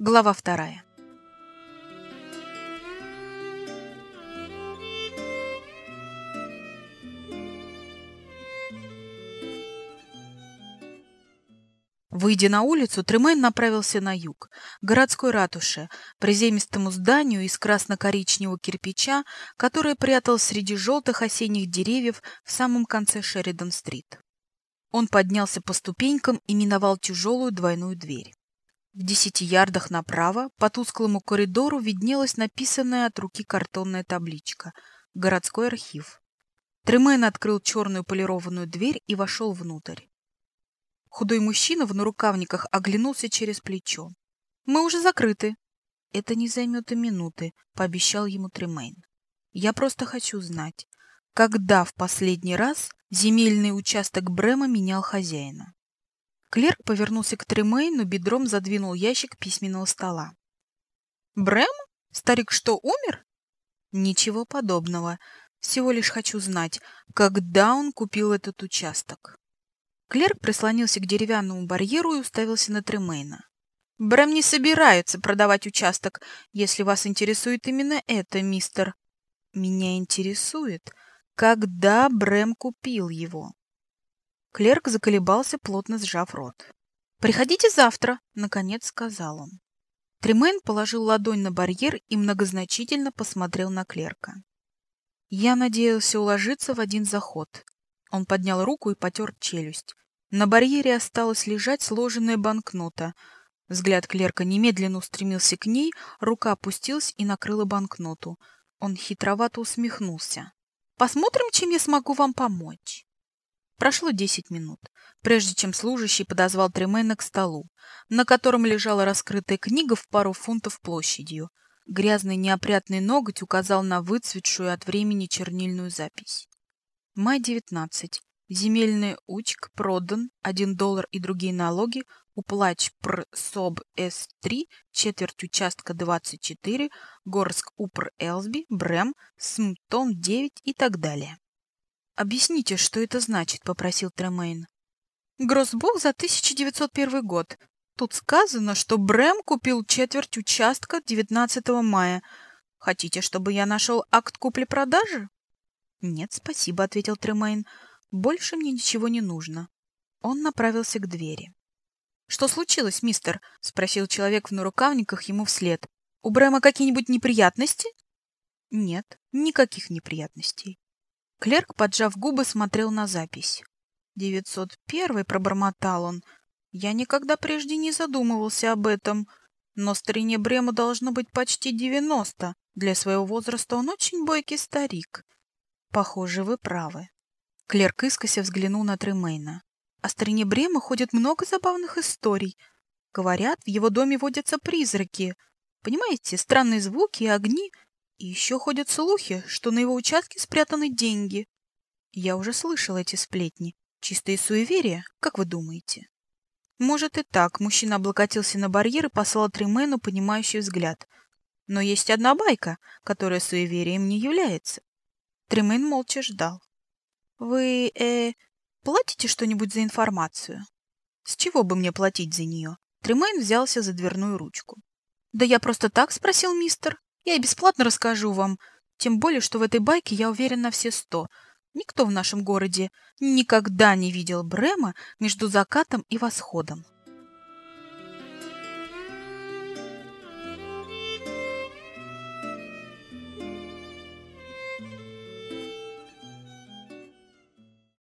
Глава вторая. Выйдя на улицу, Тремейн направился на юг, к городской ратуше, приземистому зданию из красно-коричневого кирпича, которое пряталось среди желтых осенних деревьев в самом конце Шеридан-стрит. Он поднялся по ступенькам и миновал тяжелую двойную дверь. В десяти ярдах направо по тусклому коридору виднелась написанная от руки картонная табличка «Городской архив». Тремен открыл черную полированную дверь и вошел внутрь. Худой мужчина в нарукавниках оглянулся через плечо. «Мы уже закрыты». «Это не займет и минуты», — пообещал ему Тремейн. «Я просто хочу знать, когда в последний раз земельный участок Брема менял хозяина?» Клерк повернулся к Тремейну, бедром задвинул ящик письменного стола. «Брэм? Старик что, умер?» «Ничего подобного. Всего лишь хочу знать, когда он купил этот участок». Клерк прислонился к деревянному барьеру и уставился на Тремейна. «Брэм не собирается продавать участок, если вас интересует именно это, мистер». «Меня интересует, когда Брэм купил его». Клерк заколебался, плотно сжав рот. «Приходите завтра», — наконец сказал он. Тремейн положил ладонь на барьер и многозначительно посмотрел на клерка. Я надеялся уложиться в один заход. Он поднял руку и потер челюсть. На барьере осталась лежать сложенная банкнота. Взгляд клерка немедленно устремился к ней, рука опустилась и накрыла банкноту. Он хитровато усмехнулся. «Посмотрим, чем я смогу вам помочь». Прошло десять минут, прежде чем служащий подозвал Тремена к столу, на котором лежала раскрытая книга в пару фунтов площадью. Грязный неопрятный ноготь указал на выцветшую от времени чернильную запись. Май 19. Земельный учк продан, 1 доллар и другие налоги, уплач пр соб С3, четверть участка 24, Горск упр Элсби, Брэм, СМ Том 9 и так далее. «Объясните, что это значит?» — попросил Тремейн. «Гроссбух за 1901 год. Тут сказано, что Брэм купил четверть участка 19 мая. Хотите, чтобы я нашел акт купли-продажи?» «Нет, спасибо», — ответил Тремейн. «Больше мне ничего не нужно». Он направился к двери. «Что случилось, мистер?» — спросил человек в нарукавниках ему вслед. «У Брэма какие-нибудь неприятности?» «Нет, никаких неприятностей». Клерк, поджав губы, смотрел на запись. «Девятьсот первый», — пробормотал он. «Я никогда прежде не задумывался об этом. Но старине Брему должно быть почти девяносто. Для своего возраста он очень бойкий старик. Похоже, вы правы». Клерк искося взглянул на Тремейна. О старине Брема ходит много забавных историй. Говорят, в его доме водятся призраки. Понимаете, странные звуки и огни — и еще ходят слухи, что на его участке спрятаны деньги. Я уже слышал эти сплетни. Чистые суеверия, как вы думаете? Может и так, мужчина облокотился на барьер и послал Тримену понимающий взгляд. Но есть одна байка, которая суеверием не является. Тримен молча ждал. Вы, э, платите что-нибудь за информацию? С чего бы мне платить за нее? Тримен взялся за дверную ручку. Да я просто так спросил, мистер. Я и бесплатно расскажу вам. Тем более, что в этой байке я уверен на все сто. Никто в нашем городе никогда не видел Брема между закатом и восходом.